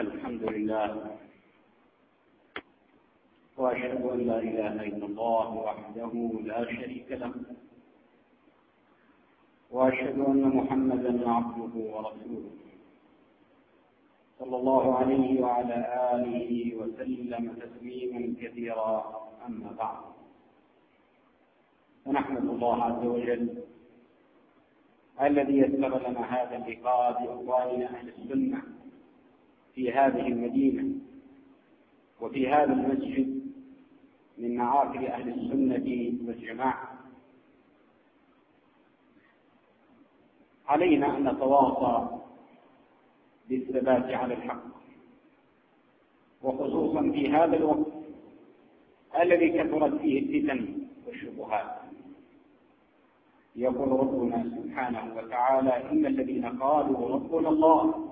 الحمد لله وأشهد أن لا إله إلا الله وحده لا شريك له وأشهد أن محمدا عبده ورسوله صلى الله عليه وعلى آله وسلم تسليما كثيرا. أما بعد فنحمد الله عز وجل الذي يسر لنا هذا اللقاء باخواننا أهل السنة. في هذه المدينة وفي هذا المسجد من معاقل أهل السنة والجماعة. علينا أن نتواصى بالثبات على الحق وخصوصا في هذا الوقت الذي كثرت فيه الفتن والشبهات. يقول ربنا سبحانه وتعالى إن الذين قالوا ربنا الله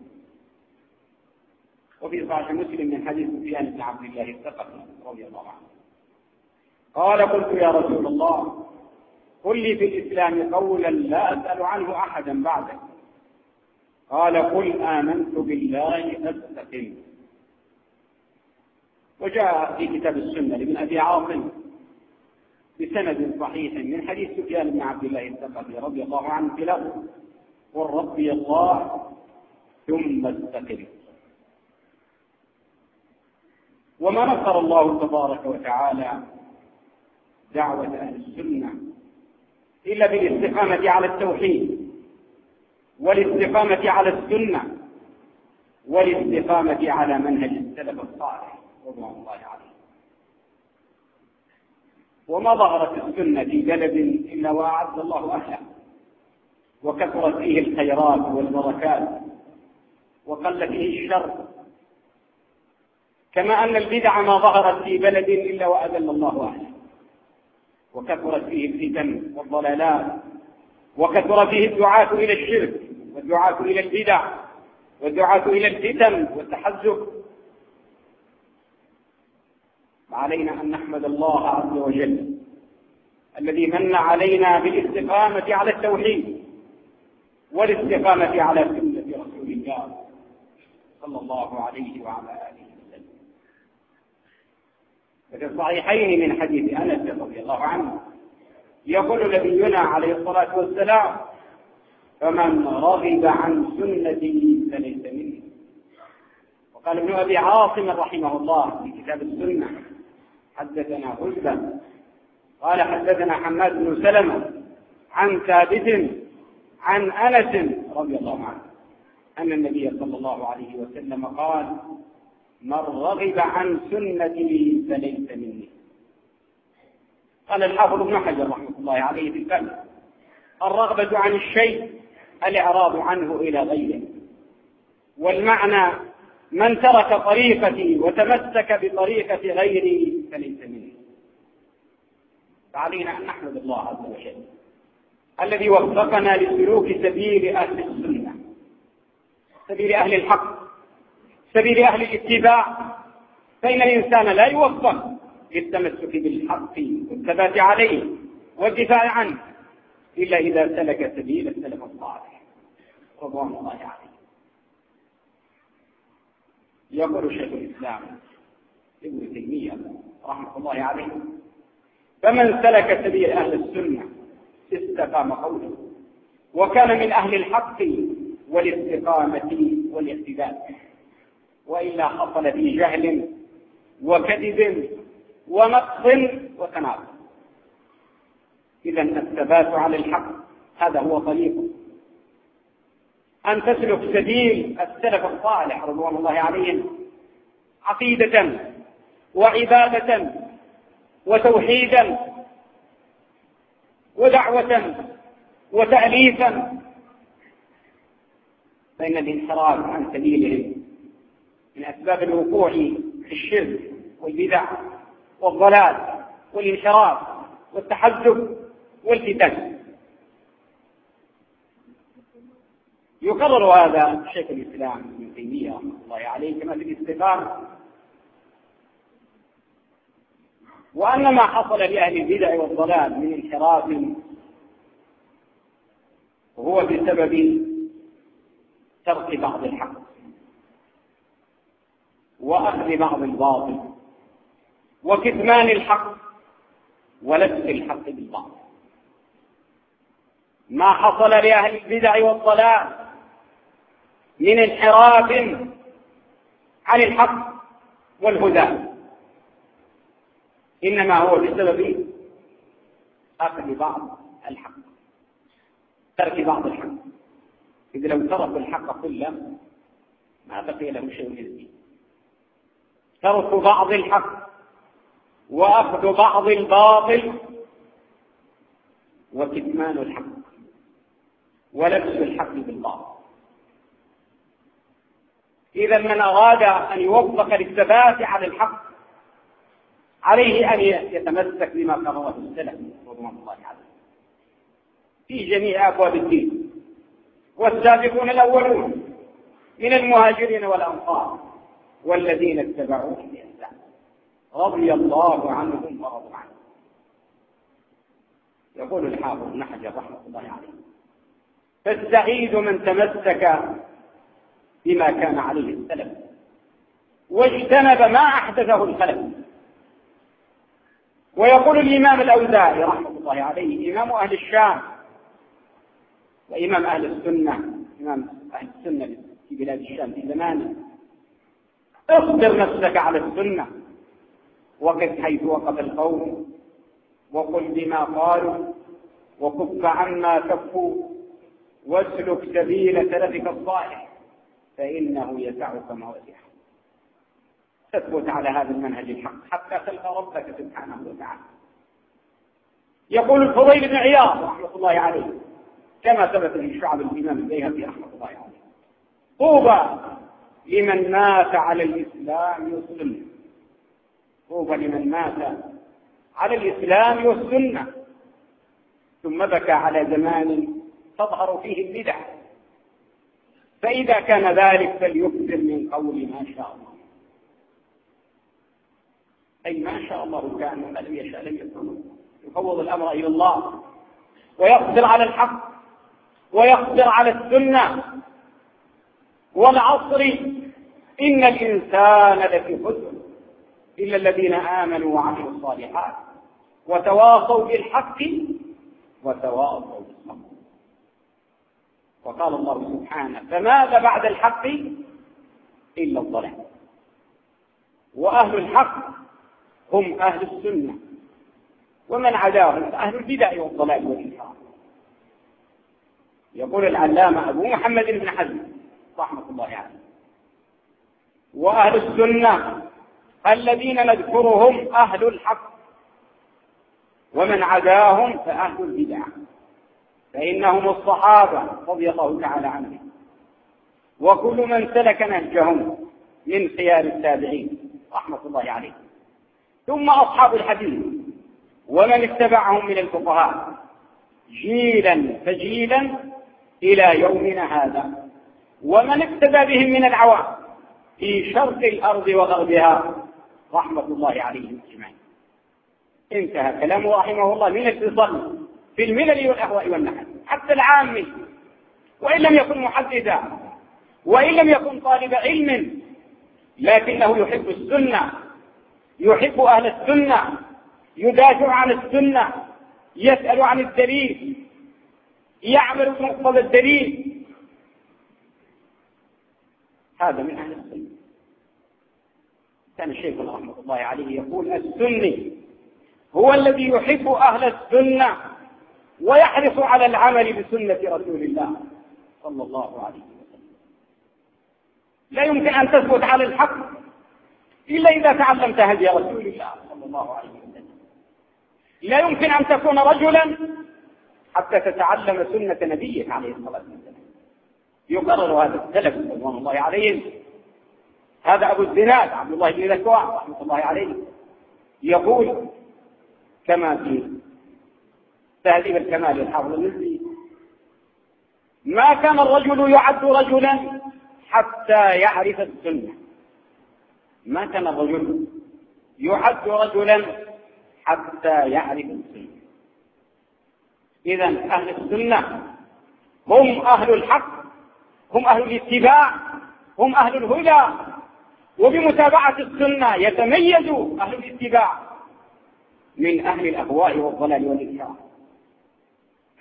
وفي صحيح مسلم من حديث سفيان بن عبد الله الثقفي رضي الله عنه. قال قلت يا رسول الله قل لي في الإسلام قولا لا أسأل عنه أحدا بعدك قال قل آمنت بالله أستقم وجاء في كتاب السنة لابن أبي عاصم بسند صحيح من حديث سفيان بن عبد الله الثقفي رضي الله عنه في قل ربي الله ثم استقم. وما نصر الله تبارك وتعالى دعوة أهل السنة إلا بالاستقامة على التوحيد والاستقامة على السنة والاستقامة على منهج السلف الصالح رضوان الله عليه. وما ظهرت السنة في بلد إلا وأعز الله أهله وكثرت فيه الخيرات والبركات وقل فيه الشر كما أن البدع ما ظهرت في بلد إلا وأذل الله أهله وكثرت فيه الفتن والضلالات. وكثر فيه الدعاة إلى الشرك والدعاة إلى البدع والدعاة إلى الفتن والتحزب. علينا أن نحمد الله عز وجل الذي من علينا بالاستقامة على التوحيد والاستقامة على سنة رسول الله صلى الله عليه وعلى آله وفي الصحيحين من حديث أنس رضي الله عنه يقول نبينا عليه الصلاة والسلام فمن رغب عن سنتي فليس مني وقال ابن أبي عاصم رحمه الله في كتاب السنة حدثنا غزة قال حدثنا حماد بن سلمة عن ثابت عن أنس رضي الله عنه أن النبي صلى الله عليه وسلم قال من رغب عن سنتي فليس مني. قال الحافظ ابن حجر رحمه الله عليه في الفتح الرغبة عن الشيء الإعراض عنه إلى غيره. والمعنى من ترك طريقتي وتمسك بطريقة غيري فليس مني. فعلينا أن نحمد الله عز وجل الذي وفقنا لسلوك سبيل أهل السنة سبيل أهل الحق. سبيل أهل الاتباع فإن الإنسان لا يوفق للتمسك بالحق والثبات عليه والدفاع عنه إلا إذا سلك سبيل السلف الصالح. رضوان الله عليه. يقول شيخ الإسلام ابن تيمية رحمة الله عليه فمن سلك سبيل أهل السنة استقام قوله وكان من أهل الحق والاستقامة والاهتداء وإلا حصل في جهل وكذب ونقص وتناقض. إذا الثبات على الحق هذا هو طريقه أن تسلك سبيل السلف الصالح رضوان الله عليهم عقيدة وعبادة وتوحيدا ودعوة وتأليفا فإن الانحراف عن سبيلهم. من أسباب الوقوع في الشرك والبدع والضلال والانحراف والتحزب والفتن. يقرر هذا شيخ الإسلام ابن تيمية رحمة الله عليه كما في الاستقامه وأن ما حصل لأهل البدع والضلال من انحراف هو بسبب ترك بعض الحق. وأخذ بعض الباطل وكتمان الحق ولبس الحق بالباطل. ما حصل لأهل البدع والضلال من انحراف عن الحق والهدى. إنما هو بسبب أخذ بعض الحق ترك بعض الحق. إذ لو تركوا الحق كله ما بقي له شيء من الدين. ترك بعض الحق وأخذ بعض الباطل وكتمان الحق ولبس الحق بالباطل. إذا من أراد أن يوفق للثبات على الحق عليه أن يتمسك بما قرره السلف رضوان الله عليه. في جميع أبواب الدين والسابقون الأولون من المهاجرين والأنصار. والذين اتبعوهم بإحسان. رضي الله عنهم ورضوا عنه. يقول الحافظ ابن حجر رحمة الله عليه فالسعيد من تمسك بما كان عليه السلف واجتنب ما أحدثه الخلف. ويقول الإمام الأوزاعي رحمة الله عليه إمام أهل الشام وإمام أهل السنة إمام أهل السنة في بلاد الشام في زمانه اصبر نفسك على السنة. وقف حيث وقف القوم. وقل بما قالوا. وكف عما كفوا. واسلك سبيل سلفك الصالح. فإنه يسعك وسع تثبت على هذا المنهج الحق. حتى تلقى ربك سبحانه وتعالى. يقول الفضيل بن عياض رحمة الله عليه. كما ثبت في شعب الإمام البيهقي رحمة الله عليه. طوبى لمن مات على الإسلام والسنة. طوبى لمن مات على الإسلام والسنة. ثم بكى على زمان تظهر فيه البدع. فإذا كان ذلك فليكثر من قول ما شاء الله. أي ما شاء الله كان وما لم يشاء لم يكن. يفوض الأمر إلى الله. ويقدر على الحق. ويقدر على السنة. والعصر إن الإنسان لفي خسر إلا الذين آمنوا وعملوا الصالحات وتواصوا بالحق وتواصوا بالصبر. وقال الله سبحانه فماذا بعد الحق إلا الضلال وأهل الحق هم أهل السنة. ومن عداهم؟ أهل البدع والضلال والإنكار يقول العلامة أبو محمد بن حزم رحمة الله عليه. وأهل السنة الذين نذكرهم أهل الحق. ومن عداهم فأهل البدع. فإنهم الصحابة رضي الله تعالى عنهم. وكل من سلك نهجهم من خيار التابعين رحمة الله عليهم. ثم أصحاب الحديث. ومن اتبعهم من الفقهاء. جيلا فجيلا إلى يومنا هذا. ومن اقتدى بهم من العوام في شرق الأرض وغربها رحمة الله عليهم أجمعين. انتهى كلامه رحمه الله من اتصال في الملل والأهواء والنحل حتى العامي. وإن لم يكن محددا وإن لم يكن طالب علم لكنه يحب السنة يحب أهل السنة يدافع عن السنة يسأل عن الدليل يعمل بمقتضى الدليل. هذا من أهل السنة. كان الشيخ رحمة الله عليه يقول السني هو الذي يحب أهل السنة ويحرص على العمل بسنة رسول الله صلى الله عليه وسلم. لا يمكن أن تثبت على الحق إلا إذا تعلمت هدي رسول الله صلى الله عليه وسلم. لا يمكن أن تكون رجلا حتى تتعلم سنة نبيك عليه الصلاة والسلام. يقرر هذا السلف رضوان الله عليهم. هذا أبو الزناد عبد الله بن ذكوان رحمة الله عليه يقول كما في تهذيب الكمال للحافظ المزي ما كان الرجل يعد رجلا حتى يعرف السنة. ما كان الرجل يعد رجلا حتى يعرف السنة. إذا أهل السنة هم أهل الحق. هم أهل الاتباع هم أهل الهدى. وبمتابعة السنة يتميز أهل الاتباع من أهل الأهواء والضلال والإنكار.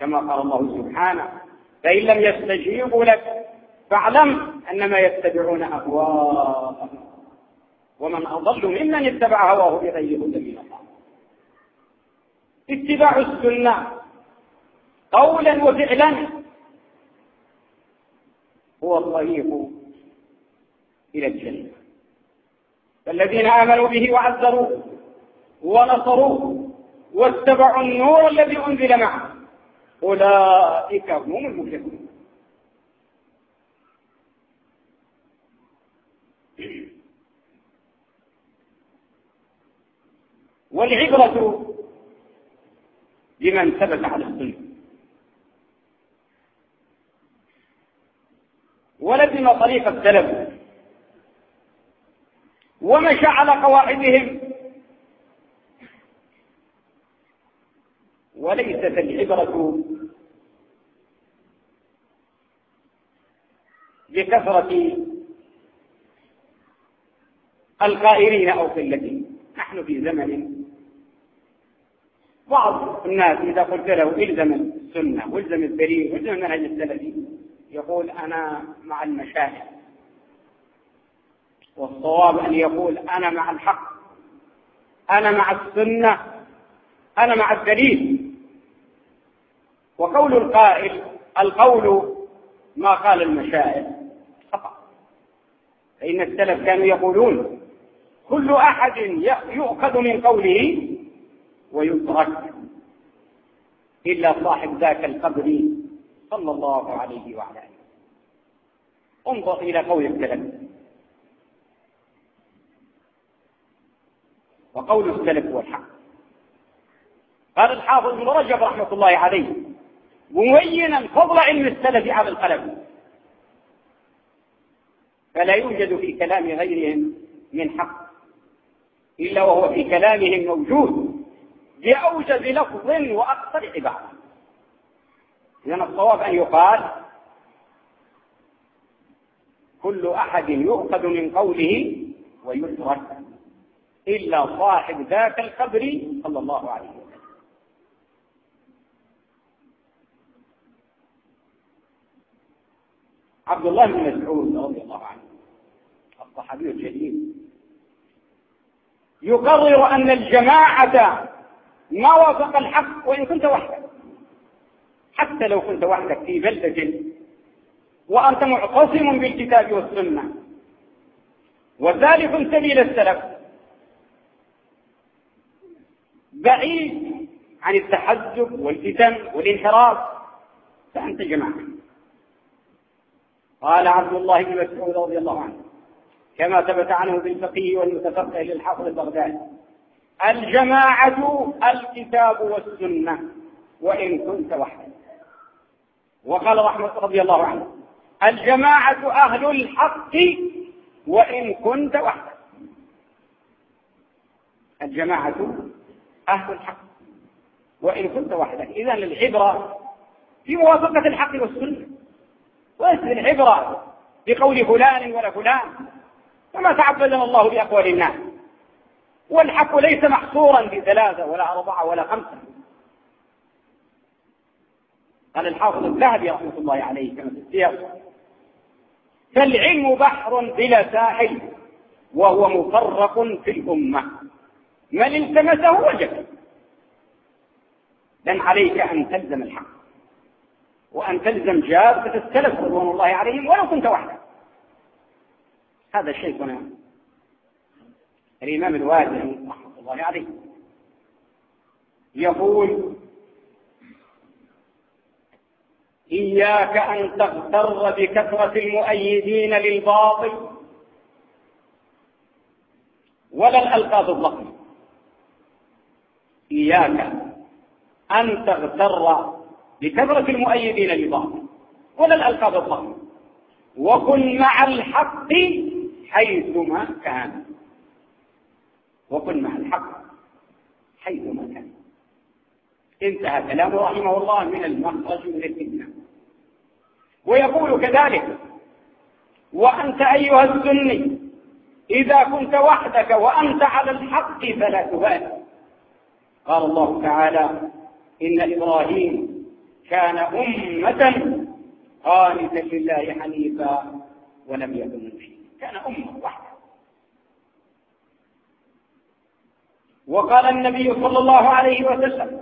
كما قال الله سبحانه فإن لم يستجيبوا لك فاعلم أنما يتبعون أهواءهم. ومن أضل ممن اتبع هواه بغير هدى من الله. اتباع السنة قولا وفعلا هو الطريق إلى الجنة. فالذين آمنوا به وعزروه ونصروه واتبعوا النور الذي أنزل معه أولئك هم المفلحون. والعبرة بمن ثبت على السنة. ولزم طريق السلف ومشى على قواعدهم. وليست العبرة بكثرة القائلين أو قلتهم. نحن في زمن بعض الناس إذا قلت له إلزم السنة وإلزم الدليل وإلزم المنهج السلفي يقول أنا مع المشايخ. والصواب أن يقول أنا مع الحق أنا مع السنة أنا مع الدليل. وقول القائل القول ما قال المشاعر خطأ فإن السلف كانوا يقولون كل أحد يؤخذ من قوله ويترك إلا صاحب ذاك القبر صلى الله عليه وعلى آله. انظر إلى قول السلف. وقول السلف هو الحق. قال الحافظ ابن رجب رحمة الله عليه مبينا فضل علم السلف على القلم. فلا يوجد في كلام غيرهم من حق إلا وهو في كلامهم موجود بأوجز لفظ وأقصر عبارة. إذن الصواب أن يقال كل أحد يؤخذ من قوله ويترك إلا صاحب ذاك القبر صلى الله عليه وسلم. عبد الله بن مسعود رضي الله عنه الصحابي الجليل يقرر أن الجماعة ما وافق الحق وإن كنت وحدك. حتى لو كنت وحدك في بلدة. وأنت معتصم بالكتاب والسنة. وذلك سبيل السلف. بعيد عن التحزب والفتن والانحراف. فأنت جماعة. قال عبد الله بن مسعود رضي الله عنه كما ثبت عنه بالفقيه والمتفقه للحافظ البغدادي الجماعة الكتاب والسنة وإن كنت وحدك. وقال رحمة رضي الله عنه الجماعة أهل الحق وإن كنت وحدك. الجماعة أهل الحق وإن كنت وحدك. إذا العبرة في موافقة الحق والسنة. وليس العبرة بقول فلان ولا فلان وما تعبدنا الله بأقوال الناس. والحق ليس محصورا بثلاثة ولا أربعة ولا خمسة. قال الحافظ الذهبي رحمة الله عليه كما في السياق. فالعلم بحر بلا ساحل وهو مفرق في الأمة. من التمسه وجد لن عليك أن تلزم الحق وأن تلزم جادة السلف رضوان الله عليهم ولو كنت وحدك. هذا شيخنا الإمام الوازني رحمة الله عليه يقول إياك أن تغتر بكثرة المؤيدين للباطل ولا الألقاب الضخمة إياك أن تغتر بكثرة المؤيدين لبعض ولا الألقاب الضخمة وكن مع الحق حيثما كان. وكن مع الحق حيثما كان. انتهى كلامه رحمه الله من المخرج من الفتنة. ويقول كذلك وأنت أيها السني إذا كنت وحدك وأنت على الحق فلا تبالي. قال الله تعالى إن إبراهيم كان أمة قانتا لله حنيفا ولم يكن مشركا كان أمة واحدة. وقال النبي صلى الله عليه وسلم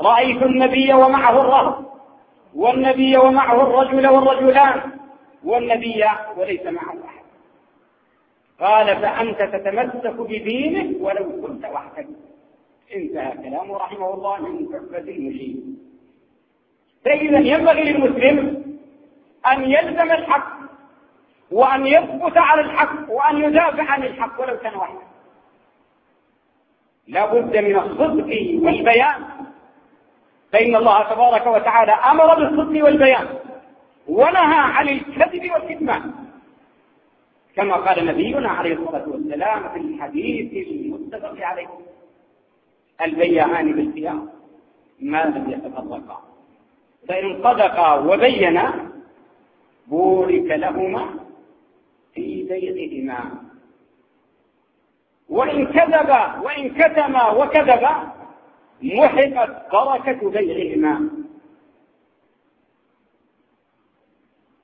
رأيت النبي ومعه الرهب والنبي ومعه الرجل والرجلان. والنبي وليس معه أحد. قال فأنت تتمسك بدينه ولو كنت وحدك. انتهى كلامه رحمه الله من تحفة المشير فإذا ينبغي للمسلم أن يلزم الحق وأن يثبت على الحق وأن يدافع عن الحق ولو كان وحده. لا بد من الصدق والبيان. فإن الله تبارك وتعالى أمر بالصدق والبيان ونهى عن الكذب والكتمان كما قال نبينا عليه الصلاة والسلام في الحديث المتفق عليه. البيعان بالخيار ما لم يتفرقا فإن صدقا وبينا بورك لهما في بيعهما. وإن كذبا وإن كتما وكذبا محقت بركة بيعهما.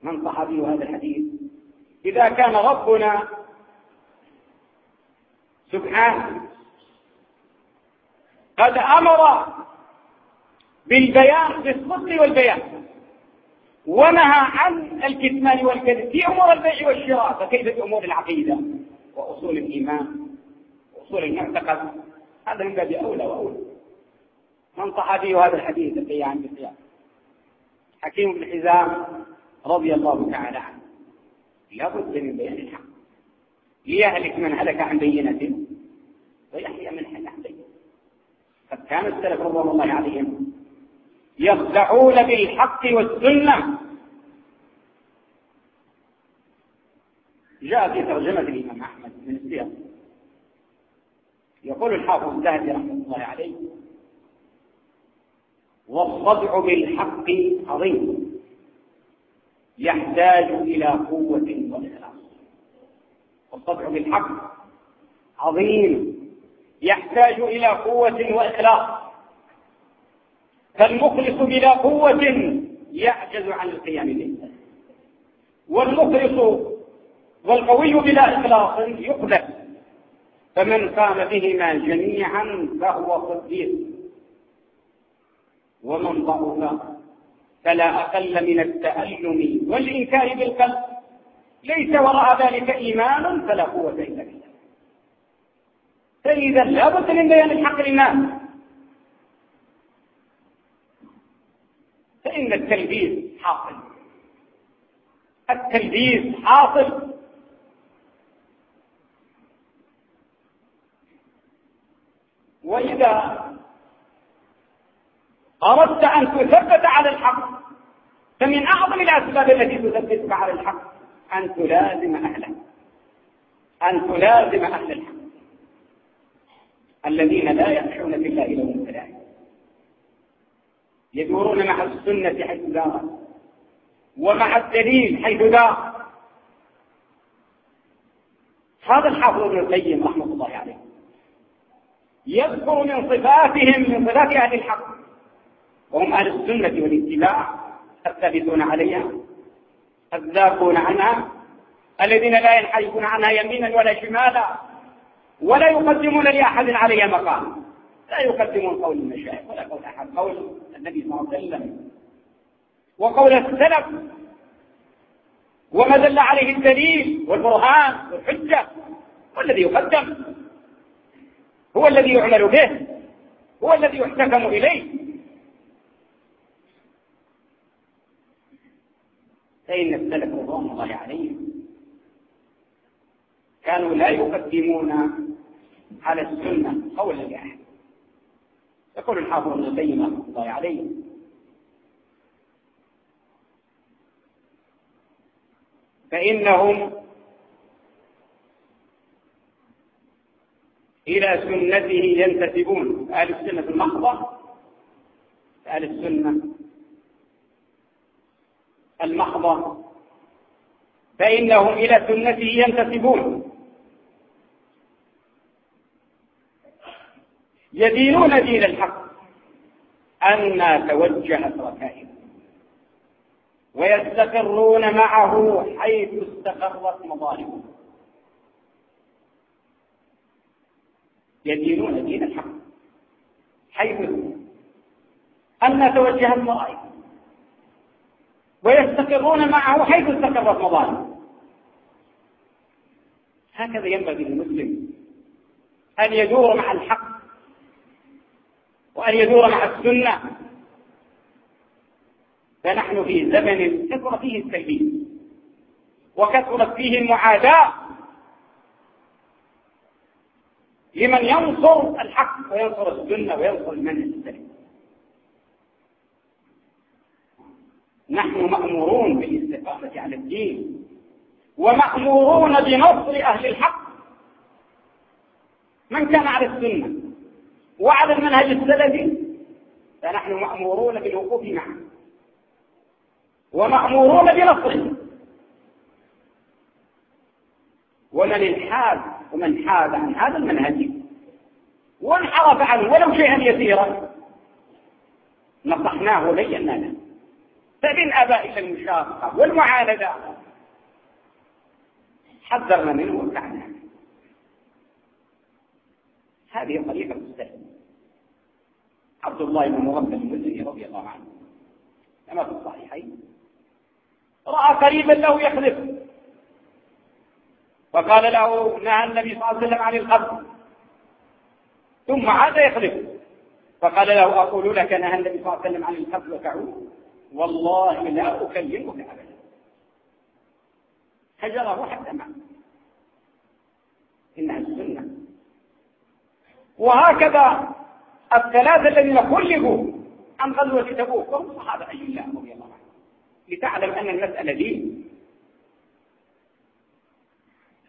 من صحابي هذا الحديث؟ إذا كان ربنا سبحانه قد أمر بالبيان بالصدق والبيان ونهى عن الكتمان والكذب في أمور البيع والشراء فكيف في أمور العقيدة وأصول الإيمان وأصول المعتقد؟ هذا من باب أولى وأولى. من صحابي هذا الحديث البيان بالقيام حكيم بن حزام رضي الله تعالى عنه. لا بد من بيان الحق. ليهلك من هلك عن بينة ويحيى من حل عن بينة. قد كان السلف رضوان الله عليهم يخدعون بالحق والسنة. جاء في ترجمة الإمام أحمد بن السياق. يقول الحافظ الذهبي رحمة الله عليه والصدع بالحق عظيم. يحتاج إلى قوة وإخلاص. والصدع بالحق عظيم. يحتاج إلى قوة وإخلاص. فالمخلص بلا قوة يعجز عن القيام به. والمخلص والقوي بلا إخلاص يقبل. فمن قام بهما جميعا فهو صديق. ومن ضعف فلا أقل من التألم والإنكار بالقلب. ليس وراء ذلك إيمان فلا قوة إلا بالله. فإذا لا بد من بيان الحق للناس. فإن التلبيس حاصل. التلبيس حاصل. وإذا أردت أن تثبت على الحق. فمن أعظم الأسباب التي تثبتك على الحق أن تلازم أهله أن تلازم أهل الحق. الذين لا يخشون في الله لهم كذلك يدورون مع السنة حيث دارت ومع الدليل حيث دار. هذا الحافظ ابن القيم رحمة الله عليه. يذكر من صفاتهم من صفات أهل الحق. وهم أهل السنة والاتباع الثابتون عليها الذاكون عنها الذين لا ينحرفون عنها يمينا ولا شمالا ولا يقدمون لأحد عليها مقام. لا يقدمون قول المشايخ ولا قول أحد. قول النبي صلى الله عليه وسلم. وقول السلف. وما دل عليه الدليل والبرهان والحجة والذي يقدم. هو الذي يعمل به. هو الذي يحتكم إليه. فإن السلف رضوان الله عليهم. كانوا لا يقدمون على السنة قولا لأحد يقول الحافظ ابن القيم رحمة الله عليه. فإنهم إلى سنته ينتسبون. أهل السنة المحضة أهل السنة المحضة. فإنهم إلى سنته ينتسبون. يدينون دين الحق. أن توجهت ركائبهم ويستقرون معه حيث استقرت مظالمهم. يدينون دين الحق. حيث أن توجهت مظالمهم ويستقرون معه حيث استقرت مظالمهم هكذا ينبغي للمسلم أن يدور مع الحق وأن يدور مع السنة. فنحن في زمن كثر فيه التلبيس وكثرت فيه المعاداة لمن ينصر الحق وينصر السنة وينصر المنهج السليم. نحن مأمورون بالاستقامة على الدين ومأمورون بنصر أهل الحق. من كان على السنة وعلى المنهج السلفي فنحن مأمورون بالوقوف معه ومأمورون بنصره. ومن انحاز ومن حاد عن هذا المنهج وانحرف عنه ولو شيئا يسيرا. نصحناه وبينا له فمن اباء المشاقه والمعاندة. حذرنا منه وابتعدنا هذه طريقة السلف عبد الله بن مغفل المزني رضي الله عنه. كما في الصحيحين. رأى قريبا له يخلف. فقال له نهى النبي صلى الله عليه وسلم عن الخلف ثم عاد يخلف. فقال له أقول لك نهى النبي صلى الله عليه وسلم عن الخلف وتعود. والله لا أكلمك أبدا. هجره حتى مات إنها السنة. وهكذا الثلاثة الذين خلفوا عن غزوة تبوك؟ وهم صحابة أي الله رضي الله عنهم لتعلم أن المسألة دين.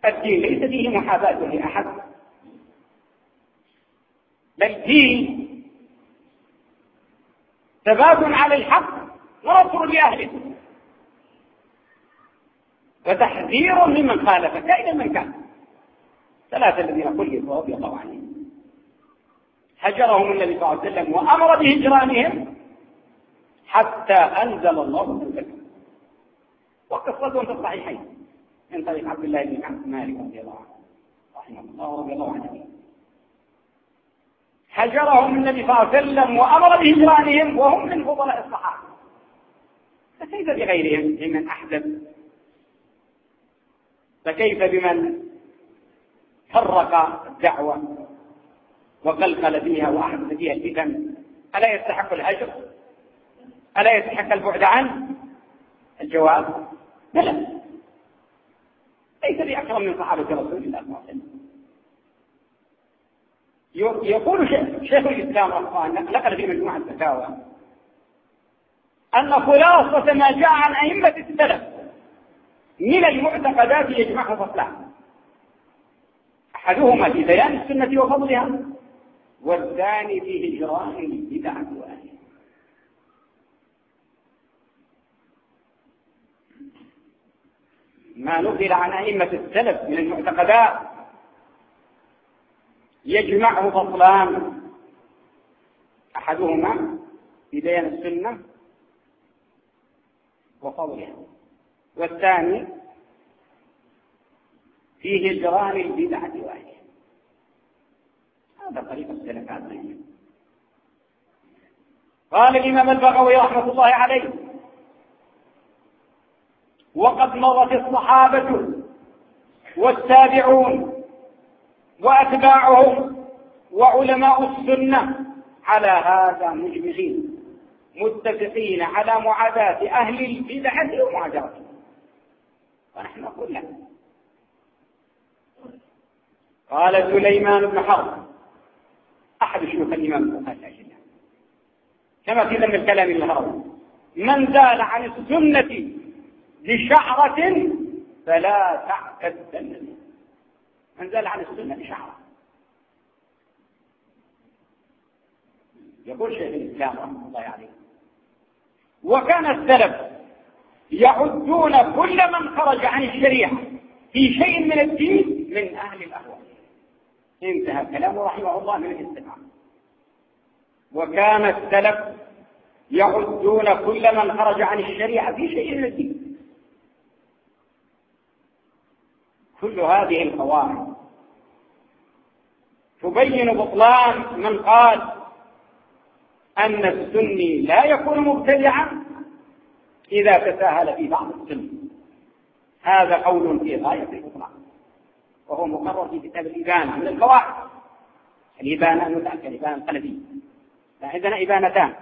الدين ليس فيه محاباة لأحد. بل دين ثبات على الحق. ونصر لأهله. وتحذير ممن خالف كائنا من كان؟ ثلاثة الذين خلفوا رضي الله عنهم. هجرهم النبي صلى الله عليه وسلم وأمر بهجرانهم حتى أنزل الله سلسلة وقصتهم في الصحيحين من طريق عبد الله بن عبد مالك رضي الله عنه. رحمه الله رضي الله عنه. هجرهم النبي صلى الله عليه وسلم وأمر بهجرانهم وهم من فضلاء الصحابة. فكيف بغيرهم ممن أحدث فكيف بمن فرق الدعوة وقلقل فيها وأحدث فيها الفتن؟ ألا يستحق الهجر ألا يستحق البعد عنه؟ الجواب بلى. ليس بأكرم من صحابة رسول الله صلى الله عليه وسلم. يقول شيخ الإسلام رحمه الله نقل في مجموعة الفتاوى أن خلاصة ما جاء عن أئمة السلف من المعتقدات يجمعه فصلان أحدهما في بيان السنة وفضلها والثاني في هجران البدع وأهلها ما نقل عن أئمة السلف من المعتقدات يجمعه فصلان. أحدهما في بيان السنة وفضلها والثاني في هجران البدعة وأهلها هذا طريق السلف هذا قال الإمام البغوي رحمة الله عليه وقد مضت الصحابة والتابعون وأتباعهم وعلماء السنة على هذا مجمعين. متفقين على معاداة أهل البدعة ومعاجرتهم ونحن نقول لا قال سليمان بن حرب. أحد شيوخ الإمام البخاري كما في ذم الكلام الهروي من زال عن السنة بشعرة فلا تعتدن من زال عن السنة بشعرة يقول شيخ الإسلام رحمة الله عليه. وكان السلف يعدون كل من خرج عن الشريعة في شيء من الدين من أهل الأهواء. انتهى كلامه رحمه الله من الاستماع. وكان السلف يعدون كل من خرج عن الشريعة في شيء من الدين. كل هذه القواعد تبين بطلان من قال أن السني لا يكون مبتدعا إذا تساهل في بعض السنة هذا قول في غاية البطلان وهو مقرر في كتاب الإبانة من القواعد. الإبانة المتأكد الإبانة القلبية عندنا إبانتان.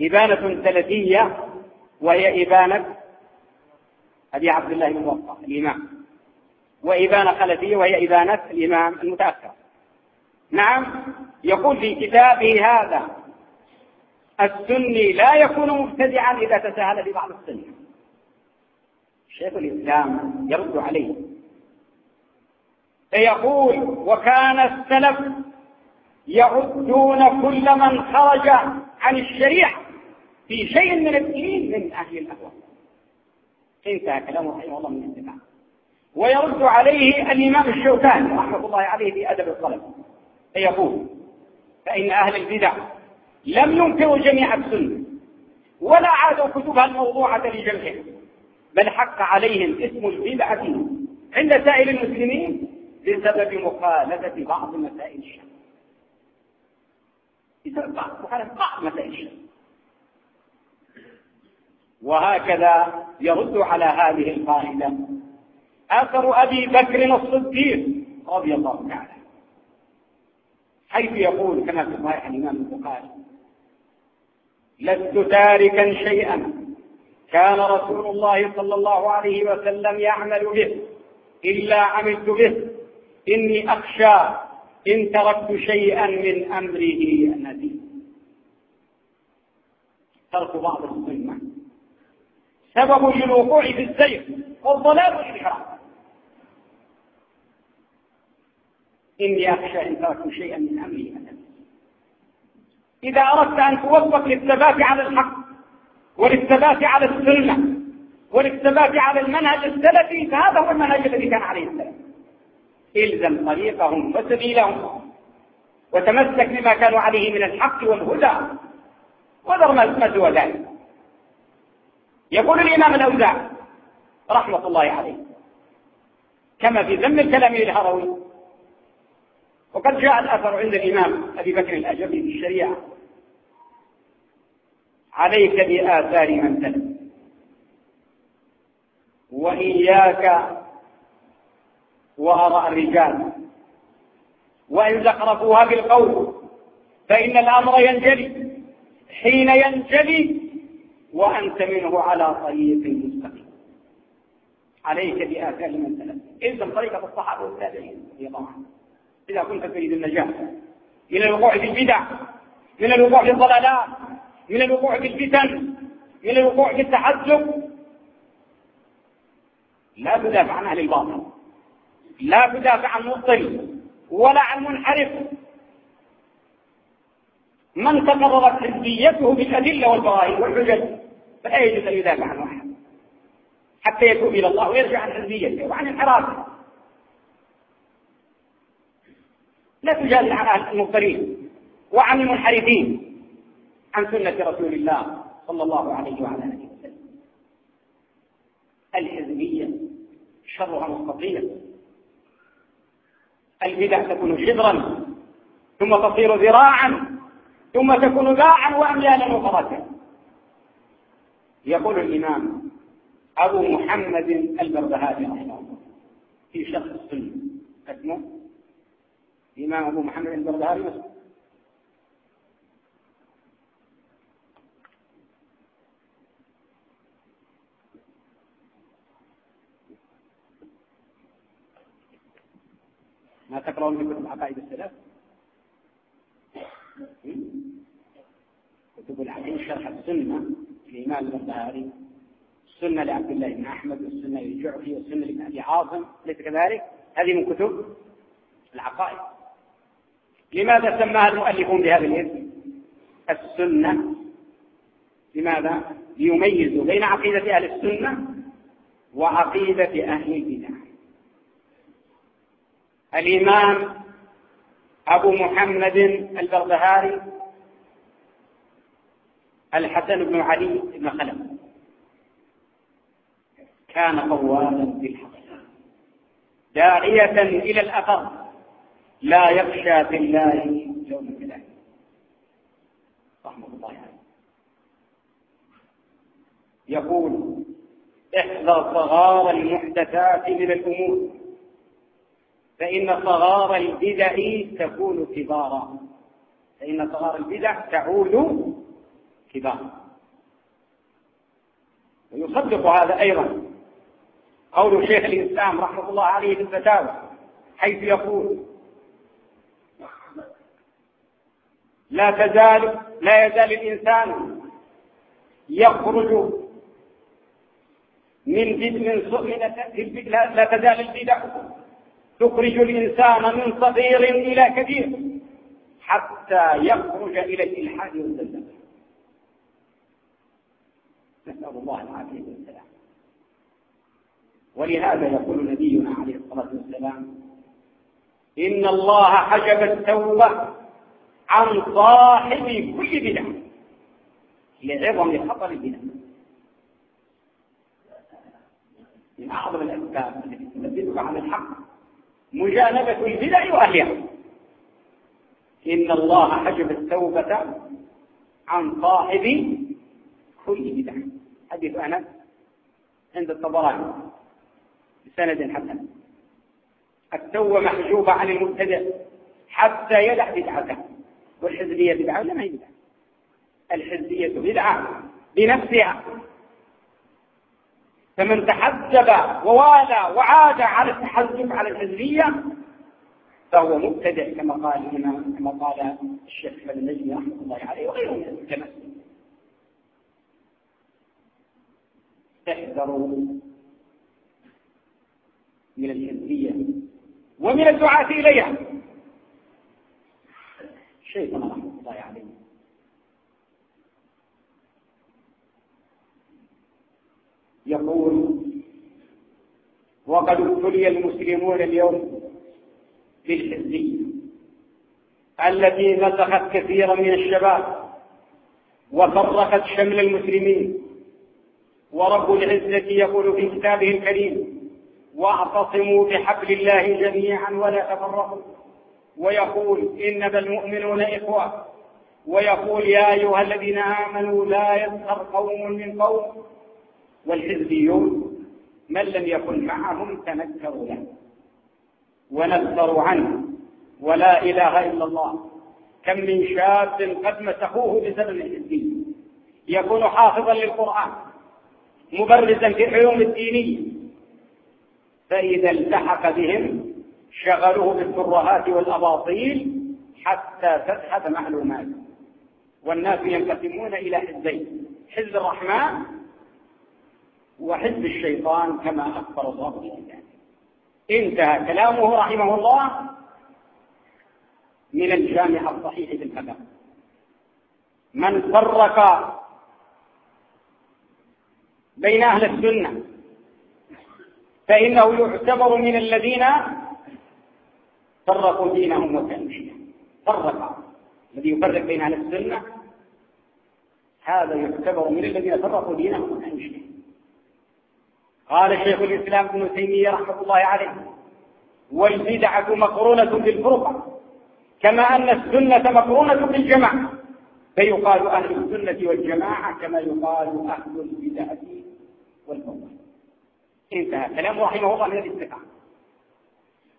إبانة ثلاثية وهي إبانة أبي عبد الله بن موفق الإمام. وإبانة خلفية وهي إبانة الإمام المتأخر. نعم يقول في كتابه هذا السني لا يكون مبتدعا إذا تساهل في بعض السنة. شيخ الإسلام يرد عليه. فيقول وكان السلف يعدون كل من خرج عن الشريعة في شيء من الدين من أهل الأهواء. انتهى كلامه رحمه الله من الاتباع ويرد عليه الإمام الشوكاني رحمة الله عليه في أدب الطلب. فيقول فإن أهل البدع لم ينكروا جميع السنة ولا عادوا كتبها الموضوعة لجمعها بل حق عليهم اسم البدعة عند سائر المسلمين بسبب مخالفة بعض مسائل الشرع. بسبب مخالفة بعض مسائل الشرع. وهكذا يرد على هذه القاعدة أثر أبي بكر الصديق رضي الله تعالى حيث يقول كما في صحيح الإمام البخاري لست تاركا شيئا كان رسول الله صلى الله عليه وسلم يعمل به إلا عملت به إني أخشى إن تركت شيئا من أمره النبي ترك بعض السنة سبب للوقوع في الزيغ والضلال والإحرام. إني أخشى إن تركت شيئا من أمري إذا أردت أن توفق للثبات على الحق وللثبات على السنة وللثبات على المنهج السلفي فهذا هو المنهج الذي كان عليه السلف. إلزم طريقهم وسبيلهم وتمسك بما كانوا عليه من الحق والهدى وذر ما سوى ذلك يقول الإمام الأوزاعي رحمة الله عليه كما في ذم الكلام الهروي وقد جاء الأثر عند الإمام أبي بكر الأجري في الشريعة. عليك بآثار من سلف وإياك وأراء الرجال. وإن زخرفوها بالقول فإن الأمر ينجلي. حين ينجلي وأنت منه على طريق مستقيم. عليك بآثار من سلف إلزم طريقة الصحابة والتابعين رضي الله عنهم. إذا كنت تريد النجاة. من الوقوع في البدع من الوقوع في الضلالات من الوقوع في الفتن من الوقوع في التحزب لا تدافع عن أهل الباطل. لا تدافع عن مبطل ولا عن منحرف. من تقررت حزبيته بالأدلة والبراهين والحجج فلا يجوز أن يدافع عن أحد حتى يتوب إلى الله ويرجع عن حزبيته وعن انحرافه. لا تجادل عن المبطلين وعن المنحرفين عن سنة رسول الله صلى الله عليه وعلى آله وسلم. الحزبية شرها مستطيل البدع تكون شبرا ثم تصير ذراعا ثم تكون باعا وأميالا وفرسا يقول الإمام أبو محمد البربهاري رحمه الله في شرح السنة اسمه الإمام أبو محمد البربهاري مسلم ما تقرأون في كتب عقائد السلف؟ شرح السنة الإمام البخاري السنة لعبد الله بن أحمد والسنة للجعفي والسنة لابن أبي عاصم ليس كذلك؟ هذه من كتب العقائد. لماذا سماها المؤلفون بهذا الاسم؟ السنة. لماذا؟ ليميزوا بين عقيدة أهل السنة وعقيدة أهل البدع. الإمام أبو محمد البربهاري الحسن بن علي بن خلف. كان قوالا بالحق. داعية إلى الأثر. لا يخشى في الله يوم القيامة. رحمة الله عليه. يقول احذر صغار المحدثات من الأمور فإن صغار البدع تكون كبارا. فإن صغار البدع تعود كبارا. ويصدق هذا أيضا. قول شيخ الإسلام رحمة الله عليه في الفتاوى حيث يقول لا تزال لا يزال الإنسان يخرج من من لا تزال البدع. تخرج الإنسان من صغير إلى كبير حتى يخرج إلى الإلحاد والزلزال. نسأل الله العافية والسلام. ولهذا يقول نبينا عليه الصلاة والسلام إن الله حجب التوبة عن صاحب كل بدعة. لعظم خطر البدع. من أعظم الأسباب التي تثبتك عن الحق. مجانبة البدع وأهلها إن الله حجب التوبة عن صاحب كل بدعة حديث أنس عند الطبراني بسند حسن. التوبة محجوبة عن المبتدع حتى يدع بدعته. والحزبية بدعة ولا ما هي بدعة؟ الحزبية بدعة بنفسها فمن تحزب ووالى وعاد على التحزب على الحزبية فهو مبتدع كما قال الإمام كما قال الشيخ النجم رحمة الله عليه وغيره من العلماء احذروا من الحزبية ومن الدعاة إليها. شيخنا رحمه الله عليه يقول وقد ابتلي المسلمون اليوم بالحزبية التي نسخت كثيرا من الشباب وفرقت شمل المسلمين. ورب العزة يقول في كتابه الكريم وأعتصموا بحبل الله جميعا ولا تفرقوا. ويقول إنما المؤمنون إخوة. ويقول يا أيها الذين آمنوا لا يسخر قوم من قوم. والحزبيون من لم يكن معهم تنكروا له. ونذروا عنه. ولا إله إلا الله. كم من شاب قد مسخوه بسبب الحزبية يكون حافظا للقرآن. مبرزا في العلوم الدينية. فإذا التحق بهم شغلوه بالترهات والأباطيل حتى تذهب معلوماته والناس ينقسمون إلى حزبين حزب الرحمن وحزب الشيطان كما أخبر الله في كتابه. انتهى كلامه رحمه الله من الجامع الصحيح بالفتى من فرق بين أهل السنة فإنه يعتبر من الذين فرقوا دينهم وكانوا فرق. الذي يفرق بين أهل السنة هذا يعتبر من الذين فرقوا دينهم وكانوا قال شيخ الإسلام ابن تيمية رحمة الله عليه والبدعة مقرونة بالفرقة كما أن السنة مقرونة بالجماعة. فيقال أهل السنة والجماعة كما يقال أهل البدعة والفرقة. انتهى. كلامه رحمه الله من الاستقامة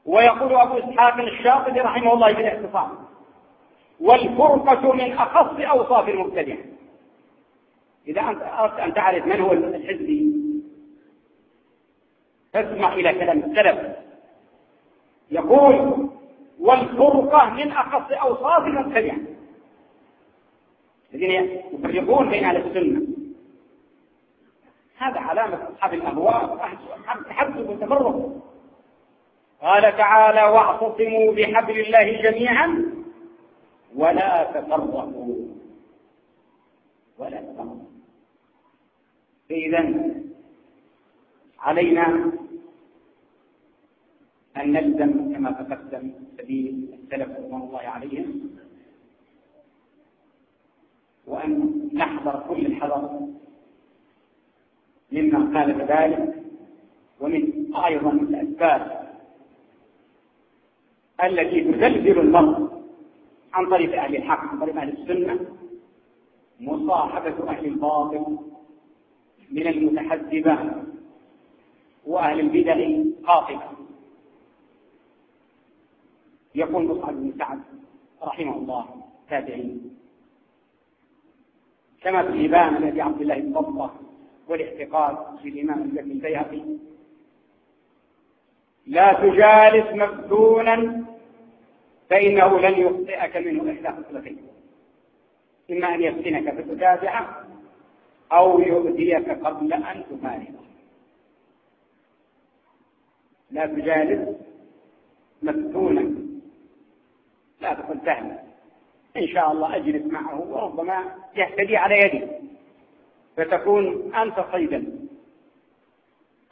ويقول أبو إسحاق الشاطبي رحمه الله في الاعتصام والفرقة من أخص أوصاف المبتدع. إذا أنت أردت أن تعرف من هو الحزبي فاسمع إلى كلام السلف. يقول والفرقة من أخص أوصاف المبتدع. الذين يفرقون بين أهل السنة. هذا علامة أصحاب الأهواء أصحاب التحزب والتفرق قال تعالى واعتصموا بحبل الله جميعا ولا تفرقوا. ولا تفرقوا. فإذا علينا أن نلزم كما تقدم سبيل السلف رضوان الله عليهم وأن نحذر كل الحذر مما قال ذلك ومن أيضا الأسباب التي تزلزل المرء عن طريق أهل الحق عن طريق أهل السنة. مصاحبة أهل الباطل من المتحزبة وأهل البدع قاطبة. يقول مصعب بن سعد رحمه الله تابعين. كما في الإمام الذي عبد الله بن بطة والاعتقاد في الإمام البيهقي. لا تجالس مفتونا فإنه لن يخطئك منه إحدى خصلتين إما أن يفتنك فتتابعه أو يؤذيك قبل أن تفارقه. لا تجالس مفتونا. لا تقل فهما. إن شاء الله أجلس معه وربما يهتدي على يدي. فتكون أنت صيدا.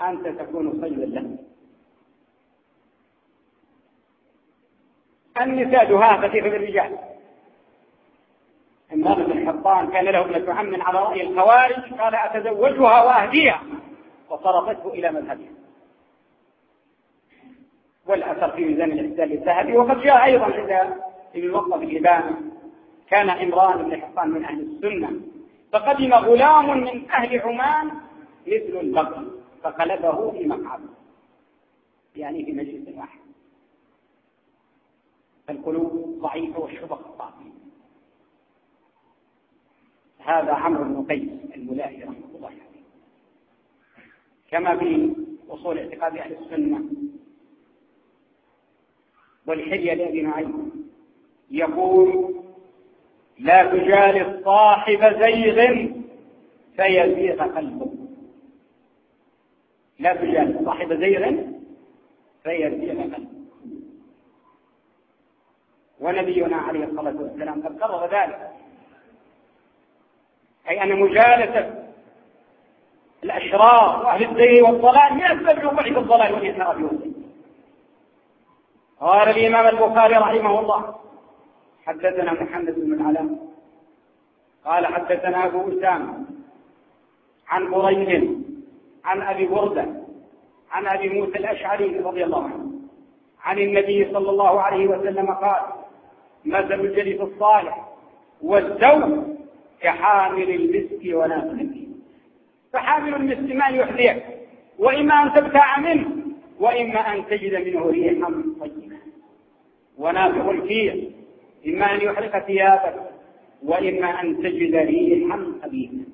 أنت تكون صيدا له. النساء دهاة كثير من الرجال. عمران بن الحطان كان له ابنة عم على رأي الخوارج قال أتزوجها وأهديها. وصرفته إلى مذهبها والأثر في ميزان الاحتلال الذهبي وقد جاء أيضا عند ابن الوقت الإبانة. كان عمران بن حطان من أهل السنة. فقدم غلام من أهل عمان مثل البقر فقلبه في مقعده. يعني في مجلس واحد. القلوب ضعيفة والشبق ضعيفة هذا عمرو بن قيس الملاهي رحمه الله عليه. كما في أصول اعتقاد أهل السنة والحلية لأبي نعيم يقول لا تجالس صاحب زيغ فيزيغ قلبه. لا تجالس صاحب زيغ فيزيغ قلبه. ونبينا عليه الصلاة والسلام قد قرر ذلك. أي أن مجالسة الأشرار وأهل الزيغ والضلال من أسباب وقوع في الضلال والإنحراف والزيغ قال الإمام البخاري رحمه الله حدثنا محمد بن العلاء. قال حدثنا أبو أسامة عن بريد عن أبي بردة عن أبي موسى الأشعري رضي الله عنه عن النبي صلى الله عليه وسلم قال مثل الجليس الصالح والزوج كحامل المسك ونافذ فحامل المسك ما يحذيك وإما أن تبتاع منه وإما أن تجد منه ريحا طيبة ونافع الكير إما أن يحرق ثيابك وإما أن تجد ريحا خبيثا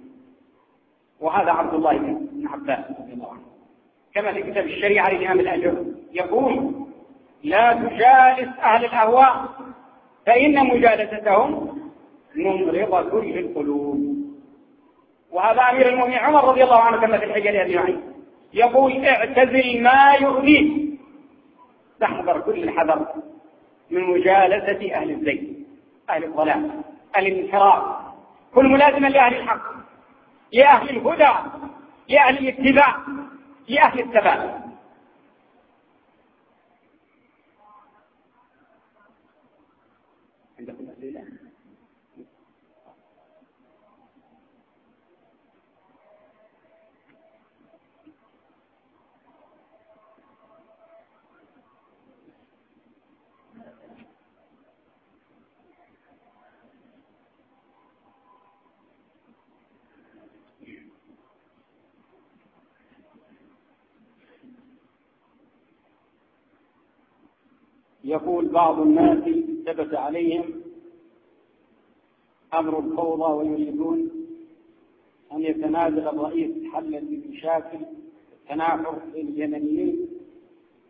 وهذا عبد الله بن عباس رضي الله عنه. كما في كتاب الشريعة للإمام الأجر يقول لا تجالس أهل الأهواء فإن مجالستهم ممرضة للقلوب. وهذا أمير المؤمنين عمر رضي الله عنه كما في الحجة لأبي نعيم يقول اعتزل ما يؤذيك تحذر كل الحذر من مجالسة أهل الزيت أهل الضلال أهل الانحراف. كن ملازما لأهل الحق لأهل الهدى لأهل الاتباع لأهل الثبات. يقول بعض الناس ثبت عليهم أمر الفوضى ويريدون أن يتنازل الرئيس حلا للمشاكل التنافر بين اليمنيين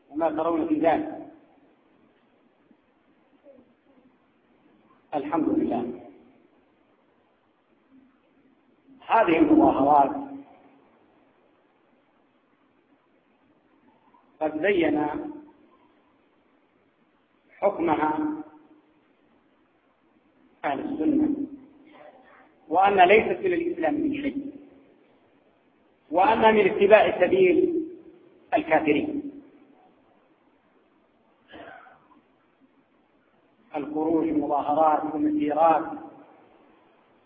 وما ترون في ذلك. الحمد لله. هذه المظاهرات قد بين حكمها أهل السنة وأن ليست من الإسلام من شيء وأن من اتباع سبيل الكافرين. الخروج المظاهرات والمسيرات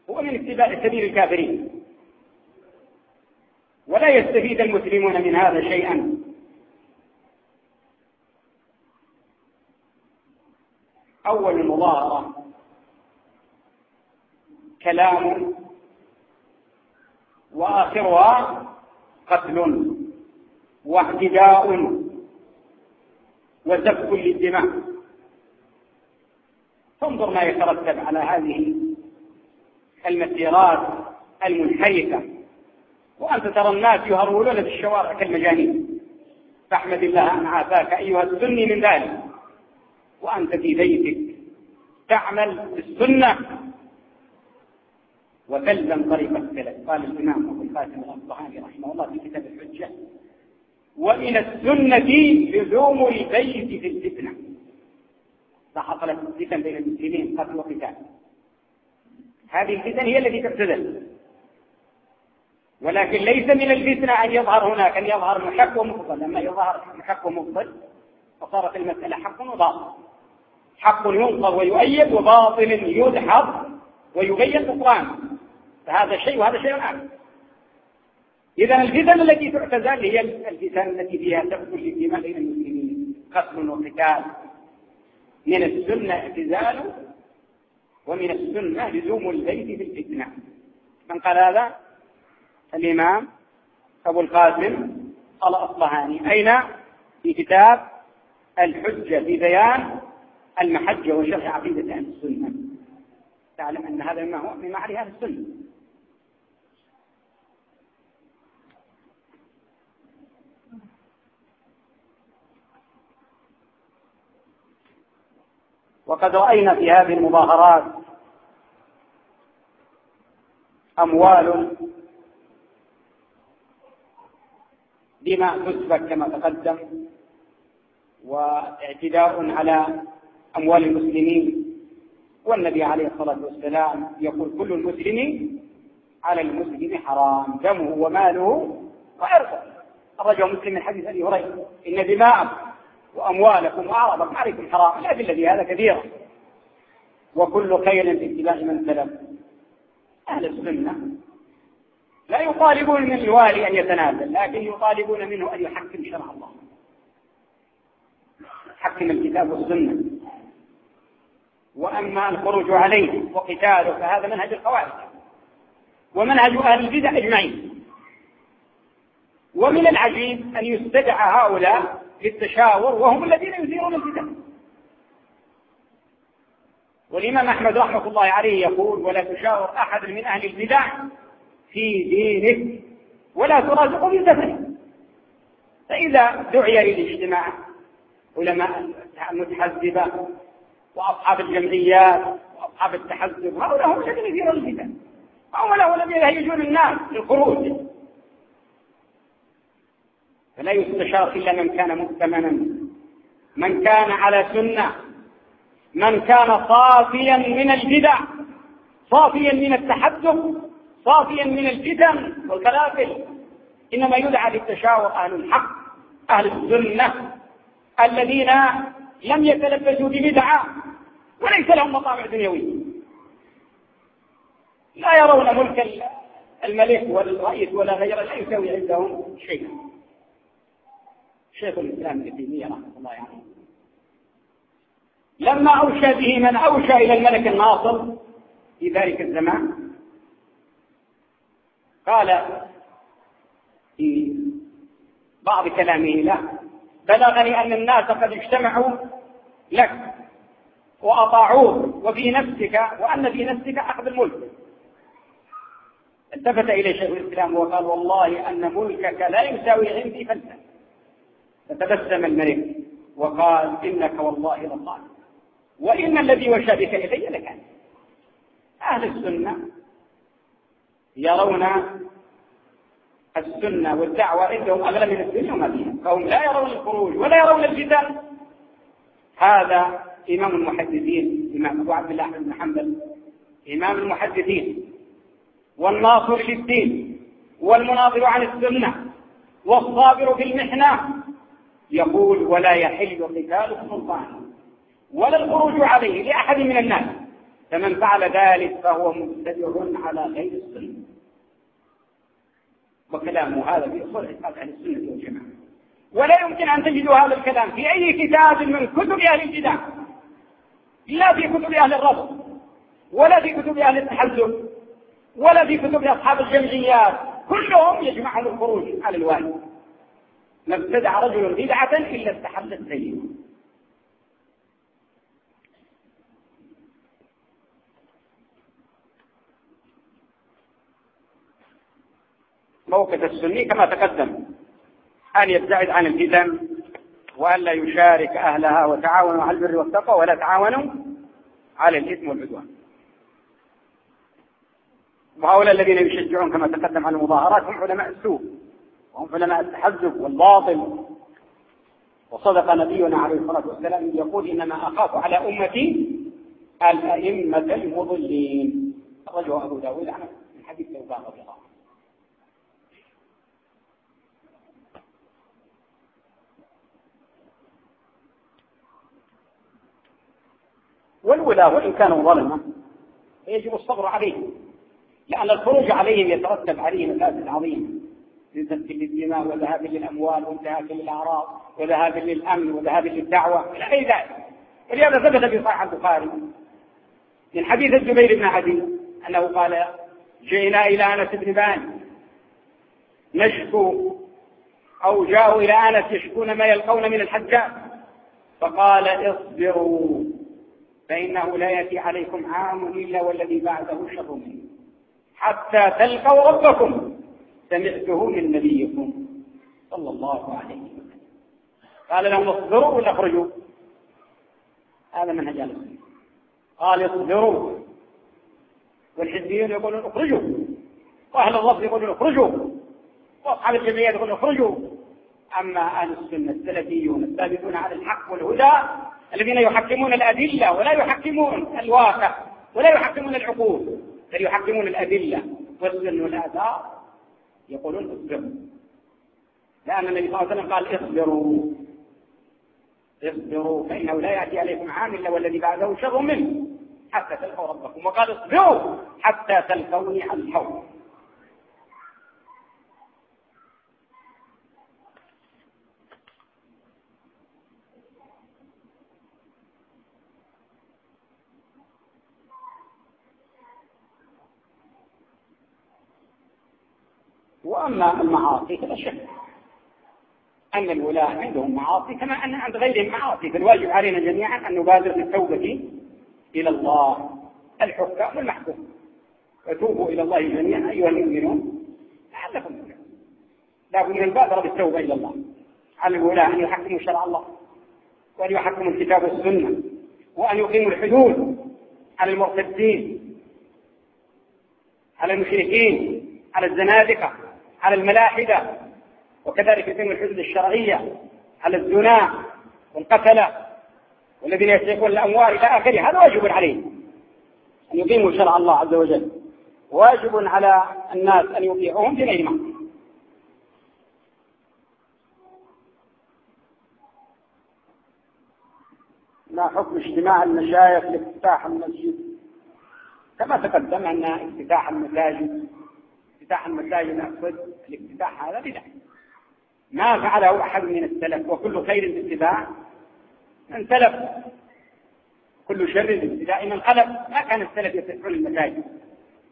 هو من اتباع سبيل الكافرين. ولا يستفيد المسلمون من هذا شيئا. أول المظاهرة كلام. وآخرها قتل. واعتداء. وسفك للدماء. فانظر ما يترتب على هذه المسيرات المنحرفة. وأنت ترى الناس يهرولون في الشوارع كالمجانين. فاحمد الله أن عافاك أيها السني من ذلك. وأنت في بيتك. تعمل بالسنة وتلزم طريق السلف. قال الإمام أبو القاسم الأصبهاني رحمه الله في كتاب الحجة ومن السنة لزوم البيت في الفتنة. فحصلت الفتن بين المسلمين قتل وقتال هذه الفتن هي التي تبتدل ولكن ليس من الفتنة أن يظهر هناك أن يظهر محق ومفضل. لما يظهر محق ومفضل فصارت المسألة حق وباطل. حق ينصر ويؤيد وباطل يدحض ويبين بطلان. فهذا شيء وهذا شيء آخر. إذا الفتن التي تعتزل هي الفتن التي فيها تقتل بين المسلمين قتل وقتال. من السنة اعتزال ومن السنة لزوم البيت بالفتنة. من قال هذا؟ الإمام أبو القاسم الأصبهاني. أين؟ في كتاب الحجة في بيان المحجة وشرح عقيدة أهل السنة. تعلم أن هذا مما هو مما عليه أهل السنة. وقد رأينا في هذه المظاهرات أموال دماء تسفك كما تقدم واعتداء على أموال المسلمين. والنبي عليه الصلاة والسلام يقول كل المسلم على المسلم حرام دمه وماله وعرضه. أخرجه مسلم من حديث أبي هريرة إن دماءكم وأموالكم وأعراضكم عليكم حرام. الأدلة في هذا كثيرة وكل خير في اتباع من سلف. أهل السنة لا يطالبون من الوالي أن يتنازل لكن يطالبون منه أن يحكم شرع الله. حكم الكتاب والسنة. وأما الخروج عليه وقتاله فهذا منهج الخوارج ومنهج أهل البدع أجمعين. ومن العجيب أن يستدعى هؤلاء للتشاور وهم الذين يثيرون الفتن والإمام أحمد رحمة الله عليه يقول ولا تشاور أحد من أهل البدع في دينه ولا ترازقه في دفنه. فإذا دعي إلى اجتماع علماء متحزبة وأصحاب الجمعيات وأصحاب التحزب. هؤلاء هم الذين يثيرون الفتن هؤلاء الذين يهيجون الناس للخروج. فلا يستشار إلا من كان مؤتمنا. من كان على سنة. من كان صافيا من البدع. صافيا من التحدث صافيا من الفتن والقلافل إنما يدعى للتشاور أهل الحق أهل السنة. الذين لم يتلبسوا ببدعة وليس لهم مطامع دنيوية. لا يرون ملك الملك والرئيس ولا غيره لا يساوي عندهم شيئا شيخ الإسلام ابن تيمية رحمه الله عليه لما أوشى به من أوشى إلى الملك الناصر في ذلك الزمان قال في بعض كلامه له بلغني أن الناس قد اجتمعوا لك وأطاعوك وفي نفسك وأن في نفسك أخذ الملك. التفت إليه شيخ الإسلام وقال والله أن ملكك لا يساوي عندي فلسا فتبسم الملك وقال إنك والله لله وإن الذي وشى بك إلي لك. أهل السنة يرون السنة والدعوة عندهم أغلى من الدنيا وما فيها فهم لا يرون الخروج ولا يرون الفتن. هذا إمام المحدثين إمام أبو عبد الله بن حنبل. إمام المحدثين. والناصر للدين والمناظر عن السنة. والصابر في المحنة. يقول ولا يحل قتال السلطان. ولا الخروج عليه لأحد من الناس. فمن فعل ذلك فهو مبتدع على غير السنة. وكلامه هذا في أصول اعتقاد أهل السنة والجماعة. ولا يمكن أن تجدوا هذا الكلام في أي كتاب من كتب أهل البدع لا في كتب أهل الرفض ولا في كتب أهل التحزب ولا في كتب أصحاب الجمعيات. كلهم يجمعهم الخروج على الواجب. ما ابتدع رجل بدعة إلا استحل السيد موقف السني كما تقدم أن يبتعد عن الفتن وأن لا يشارك أهلها وتعاونوا على البر والتقوى ولا تعاونوا على الإثم والعدوان. وهؤلاء الذين يشجعون كما تقدم على المظاهرات هم علماء السوء وهم علماء التحزب والباطل. وصدق نبينا عليه الصلاة والسلام يقول إنما أخاف على أمتي الأئمة المضلين. أخرجه أبو داود عن حديث ثوبان رضي الله والولاة وإن كانوا ظلما فيجب الصبر عليهم لأن الخروج عليهم يترتب عليه مفاسد عظيمة من تسفيك للدماء وذهاب للأموال وانتهاك للأعراض وذهاب للأمن وذهاب للدعوة إلى غير ذلك. ولهذا ثبت في صحيح البخاري من حديث الزبير بن عدي أنه قال جئنا إلى أنس بن بان نشكو أو جاءوا إلى أنس يشكون ما يلقون من الحجاج. فقال اصبروا. فإنه لا يأتي عليكم عام إلا والذي بعده شر منه. حتى تلقوا ربكم. سمعته من نبيكم صلى الله عليه وسلم. قال لهم اصبروا ولا اخرجوا؟ هذا منهج أهل قال اصبروا. والحزبيون يقولون اخرجوا. وأهل الرفض يقولون اخرجوا. وأصحاب الجمعيات يقولون اخرجوا. أما أهل السنة السلفيون الثابتون على الحق والهدى الذين يحكمون الأدلة ولا يحكمون الواقع ولا يحكمون العقول بل يحكمون الأدلة والسن والآثار. يقولون اصبروا. لأن النبي صلى الله عليه وسلم قال اصبروا. اصبروا فإنه لا يأتي عليكم عام إلا والذي بعده شر منه. حتى تلقوا ربكم وقال اصبروا حتى تلقوني الحوض وأما المعاصي فلا شك أن الولاة عندهم معاصي كما أن عند غيرهم معاصي. فالواجب علينا جميعا أن نبادر بالتوبة إلى الله الحكام والمحكوم. وتوبوا إلى الله جميعا أيها المؤمنون لعلكم تفلحون. لابد من المبادرة بالتوبة إلى الله. على الولاة أن يحكموا شرع الله وأن يحكموا الكتاب والسنة وأن يقيموا الحدود على المرتدين على المشركين على الزنادقة. على الملاحدة وكذلك يتم الحدود الشرعية على الزنا والقتلة والذين يسرقون الأموال إلى آخره هذا واجب عليهم أن يقيموا شرع الله عز وجل واجب على الناس أن يطيعوهم في غير ما حكم اجتماع المشايخ لافتتاح المسجد؟ كما تقدم أن افتتاح المساجد افتتاح المساجد أقصد الافتتاح هذا بدعة. ما فعله أحد من السلف وكل خير باتباع من سلف كل شر بابتداء من خلف ما كان السلف يفتحون المساجد.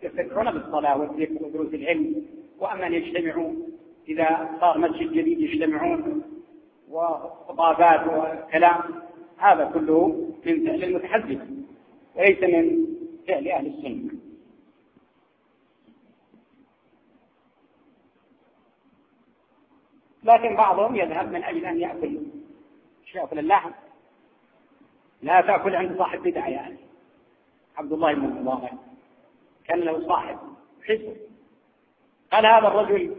يفتحون بالصلاة والذكر ودروس العلم. وأما أن يجتمعوا إذا صار مسجد جديد يجتمعون وخطابات وكلام هذا كله من فعل المتحدث وليس من فعل أهل السنة. لكن بعضهم يذهب من أجل أن يأكل يأكل اللحم. لا تأكل عند صاحب بدعة يعني. عبد الله بن المبارك كان له صاحب حزب. قال هذا الرجل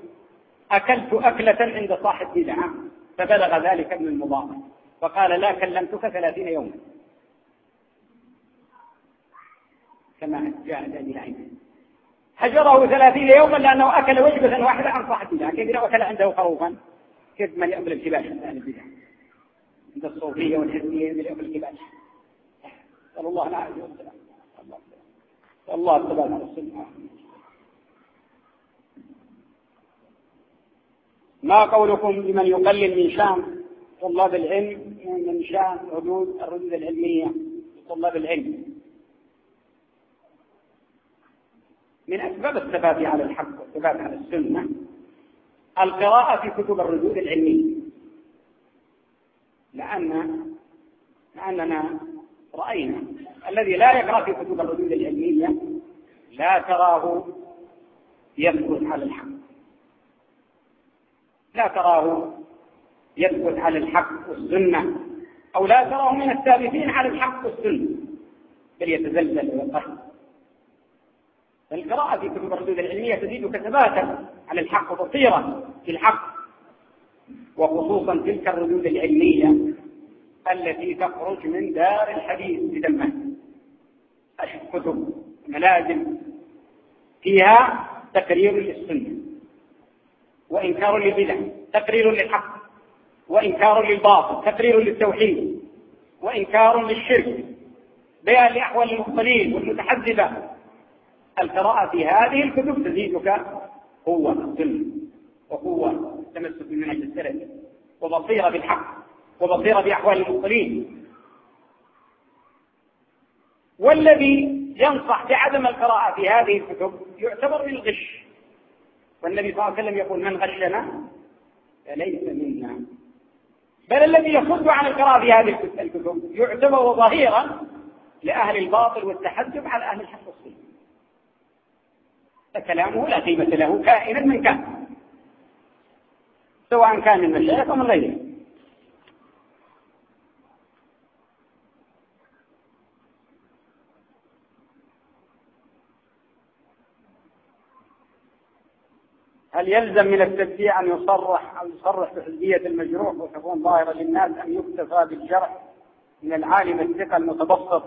أكلت أكلة عند صاحب بدعة فبلغ ذلك ابن المبارك. وقال لا كلمتك ثلاثين يوما. كما جاء ذلك العين هجره ثلاثين يوما لأنه أكل وجبة واحدة عن صاحب بدعة. كيف لو أكل عنده خروفا كيف من يأكل الكباش عن البدع عند الصوفية والحزبية من يأكل الكباش نسأل الله. العافية والسلام الله الثبات السنة. ما قولكم لمن يقلل من شان طلاب العلم؟ من شان ردود الردود العلمية لطلاب العلم. من أسباب الثبات على الحق والثبات على السنة. القراءة في كتب الردود العلمية لأن لأننا رأينا الذي لا يقرأ في كتب الردود العلمية لا تراه يثبت على الحق. لا تراه يثبت على الحق والسنة أو لا تراه من الثابتين على الحق والسنة بل يتزلزل ويقر فالقراءة في كتب الردود العلمية تزيدك ثباتا على الحق وبصيرة في الحق وخصوصا تلك الردود العلمية التي تخرج من دار الحديث بدمه كتب ملازم فيها تقرير للسنة وإنكار للبدع تقرير للحق وإنكار للباطل تقرير للتوحيد وإنكار للشرك بيان لأحوال المبطلين والمتحزبة القراءة في هذه الكتب تزيدك قوة وقوة تمسك بمنهج السلف وبصيرة بالحق وبصيرة بأحوال المبطلين والذي ينصح بعدم القراءة في هذه الكتب يعتبر من الغش. والنبي صلى الله عليه وسلم يقول من غشنا فليس منا. بل الذي يصد عن القراءة في هذه الكتب يعتبر ظهيرا لأهل الباطل والتحجب على أهل الحق والسنة. فكلامه لا قيمة له كائنا من كان. سواء كان من مشايخ أو من غيره. هل يلزم من التبديع أن يصرح أو يصرح بحزبية المجروح وتكون ظاهرة للناس أم يكتفى بالجرح من العالم الثقة المتبسط؟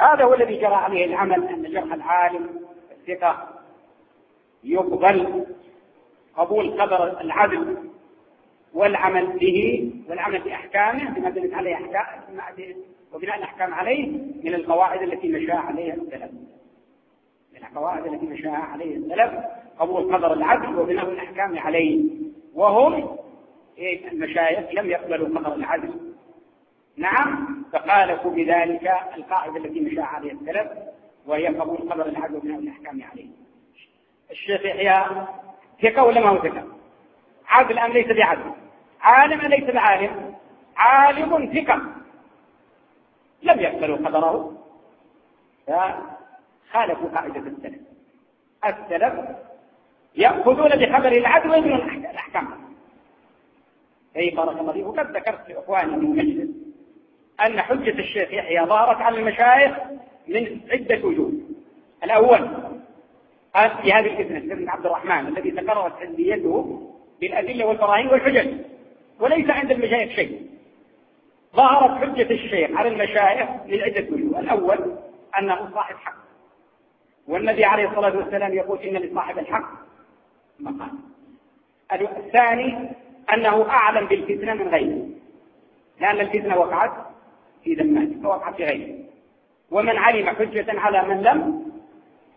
هذا هو الذي جرى عليه العمل أن جرح العالم الثقة يقبل قبول خبر العدل والعمل به والعمل بأحكامه بما دلت عليه أحكام وبناء الأحكام عليه من القواعد التي مشى عليها السلف. من القواعد التي مشى عليه السلف قبول قدر العدل وبناء الأحكام عليه. وهم إيه؟ المشايخ لم يقبلوا قدر العدل. نعم فخالفوا بذلك القاعدة التي مشى عليها السلف وهي قبول قدر العدل وبناء الأحكام عليه. الشيخ يحيى ثقة ولا ما هو ثقة؟ عادل أم ليس بعدل؟ عالم أم ليس بعالم؟ عالم ثقة لم يقبلوا قدره فخالفوا قاعدة السلف السلف يأخذون بخبر العدل ويبنون الأحكام أي بارك الله فيك وقد ذكرت لإخواني من مجلس أن حجة الشيخ يحيى ظهرت على المشايخ من عدة وجوه الأول في هذه الفتنة ابن عبد الرحمن الذي تقررت حزبيته بالأدلة والبراهين والحجج وليس عند المشايخ شيء. ظهرت حجة الشيخ على المشايخ من عدة وجوه. الأول أنه صاحب حق. والنبي عليه الصلاة والسلام يقول إن لصاحب الحق مقام. الثاني أنه أعلم بالفتنة من غيره. لأن الفتنة وقعت في ذمته ووقعت في غيره. ومن علم حجة على من لم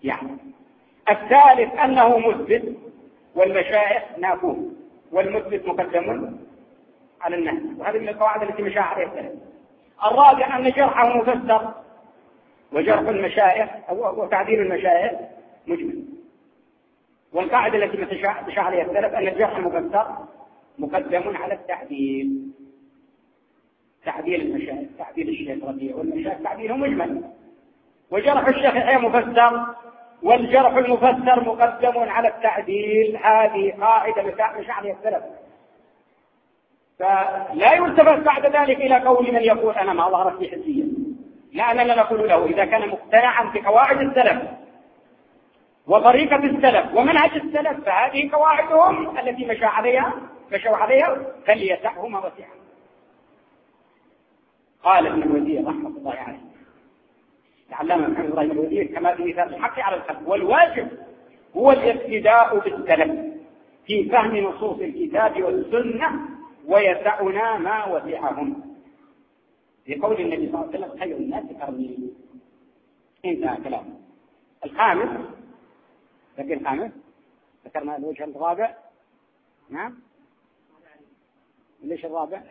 يعلم. الثالث أنه مثبت والمشايخ نافوه والمثبت مقدم على الناس وهذه من القواعد التي مشى عليها السلف. الرابع أن جرحه مفسر وجرح المشايخ وتعديل المشايخ مجمل. والقاعدة التي مشى عليها السلف أن الجرح المفسر مقدم على التعديل. تعديل المشايخ تعديل الشيخ ربيع والمشايخ تعديله مجمل. وجرح الشيخ يحيى مفسر والجرح المفسر مقدم على التعديل. هذه قاعدة عليها السلف. فلا يلتفت بعد ذلك إلى قول من يقول أنا ما ظهرت في حزبية لا أنا لا نقول له إذا كان مقتنعا بقواعد السلف وطريقة السلف ومنهج السلف فهذه قواعدهم التي مشى عليها مشوا عليها فليسعه ما وسعه قال ابن الوزير رحمة الله عليه. العلامة محمد إبراهيم الوزير كما في مثال الحق على الخلق والواجب هو الاقتداء بالسلف في فهم نصوص الكتاب والسنة ويسعنا ما وسعهم. لقول النبي صلى الله عليه وسلم خير الناس قرني انتهى كلامه الخامس ذكر الخامس ذكرنا الوجه الرابع. نعم. ليش الرابع.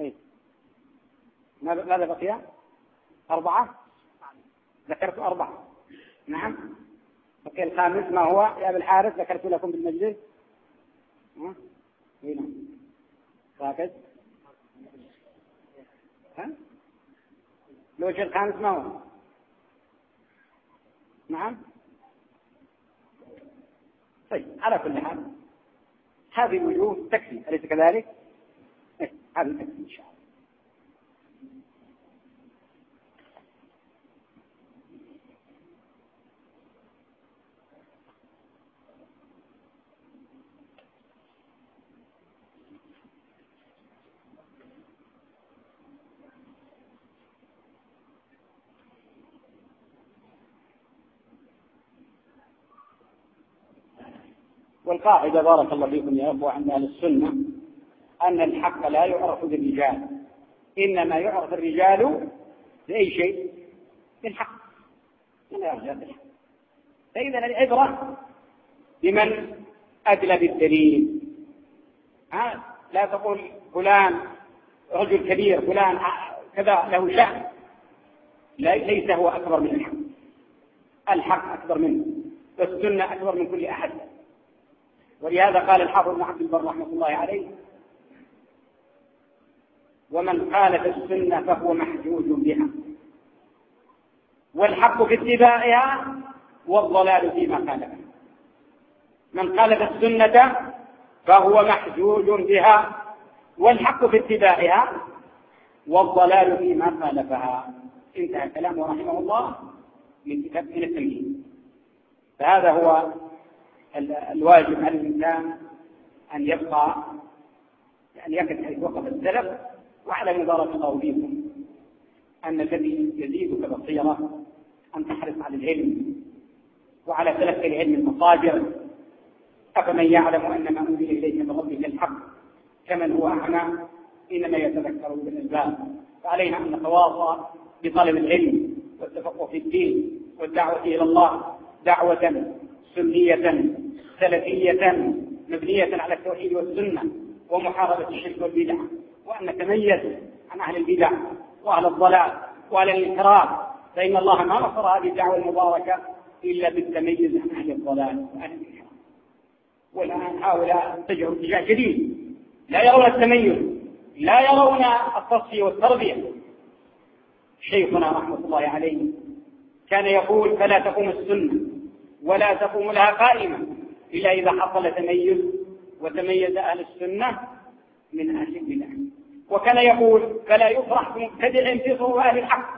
اي ماذا بقي؟ أربعة؟ ذكرت أربعة. نعم. بقي الخامس ما هو؟ يا أبي الحارث ذكرت لكم بالمجلس. ها؟ هنا ساكت ها؟ الوجه الخامس ما هو؟ نعم. طيب على كل حال هذه الوجوه تكفي أليس كذلك؟ إيه هذه تكفي إن شاء الله. والقاعدة بارك الله فيكم يا أخوة عند أهل السنة أن الحق لا يعرف بالرجال. إنما يعرف الرجال بأي شيء؟ بالحق. لا يعرف بالحق؟ فإذا العبرة بمن أدلى بالدليل. ها؟ لا تقول فلان رجل كبير فلان كذا له شأن. ليس هو أكبر من الحق. الحق أكبر منه والسنة أكبر من كل أحد. ولهذا قال الحافظ بن عبد البر رحمة الله عليه ومن خالف السنة فهو محجوج بها والحق في اتباعها والضلال فيما خالفها من خالف السنة فهو محجوج بها والحق في اتباعها والضلال فيما خالفها انتهى كلامه رحمه الله من كتاب من التمهيد. فهذا هو الواجب على الإنسان أن يبقى أن يقف حيث وقف السلف بارك الله فيكم. أن الذي يزيدك بصيرة أن تحرص على العلم وعلى تلقي العلم المصادر. أفمن يعلم أن ما أنزل إليك من ربك الحق كمن هو أعمى إنما يتذكر بالأسباب. فعلينا أن نتواصى بطلب العلم والتفقه في الدين والدعوة إلى الله دعوة سنية. سلفية مبنية على التوحيد والسنة ومحاربة الشرك والبدع. وأن نتميز عن أهل البدع وأهل الضلال وأهل الانحراف فإن الله ما نصر هذه الدعوة المباركة إلا بالتميز عن أهل الضلال وأهل الانحراف. والآن هؤلاء اتجهوا اتجاه جديد. لا يرون التميز لا يرون التصفية والتربية. شيخنا رحمة الله عليه كان يقول فلا تقوم السنة ولا تقوم لها قائمة. إلا إذا حصل تميز وتميز أهل السنة من أهل البدع. وكان يقول فلا يفرح بمبتدع في صور أهل الحق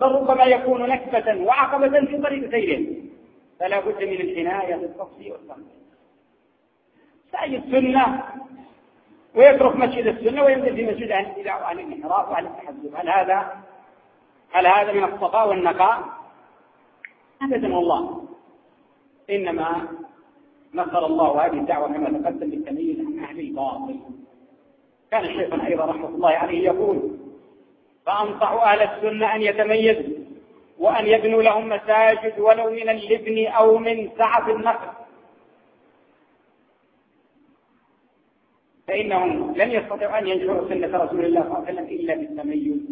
بل ربما يكون نكبة وعقبة في طريق سيرهم. فلا بد من العناية بالتصفية والتنظيم سعي السنة ويترك مسجد السنة وينزل في مسجد أهل البدع وأهل الانحراف وأهل التحزب هل هذا هل هذا من الصفاء والنقاء؟ أبدا والله. إنما نصر الله هذه الدعوة كما تقدم بالتمييز عن أهل الباطل. كان الشيخ أيضا رحمة الله عليه يقول فأنصح أهل السنة أن يتميزوا وأن يبنوا لهم مساجد ولو من اللبن أو من سعة النخل. فإنهم لن يستطيعوا أن ينشروا سنة رسول الله صلى الله عليه وسلم إلا بالتميز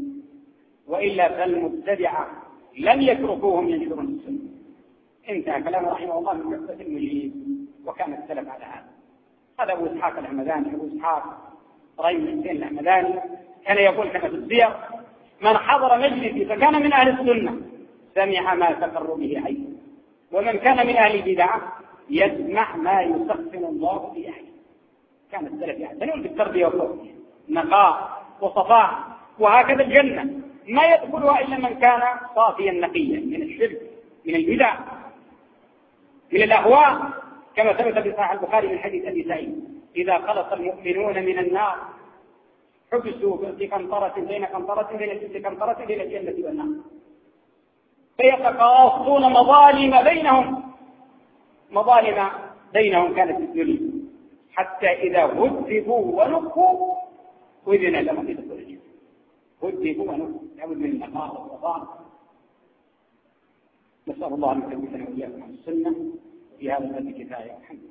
وإلا فالمبتدعة لن يتركوهم ينشرون السنة. انتهى كلامه رحمه الله من عقبة المجيب وكان السلف على هذا هذا أبو إسحاق الحمداني أبو إسحاق ريم حسين الحمداني كان يقول كما في السير من حضر مجلسي فكان من أهل السنة سمع ما تقر به عينه ومن كان من أهل البدع يسمع ما يسخن الله في عينه كان السلف يعتنون بالتربية والتوحيد نقاء وصفاء وهكذا الجنة. ما يدخلها إلا من كان صافيا نقيا من الشرك من البدع من الأهواء. كما ثبت في صحيح البخاري من حديث أبي سعيد إذا خلص المؤمنون من النار حبسوا في قنطرة بين قنطرة بين كل قنطرة بين الجنة والنار. فيتقاصون مظالم بينهم. مظالم بينهم كانت في الدنيا. حتى إذا هذبوا ونقوا وإذن لهم في دخول الجنة. هذبوا ونقوا لابد من النقاء والصفاء نسأل الله أن يثبتنا وإياكم عن السنة. في هذا الذي كفاية. الحمد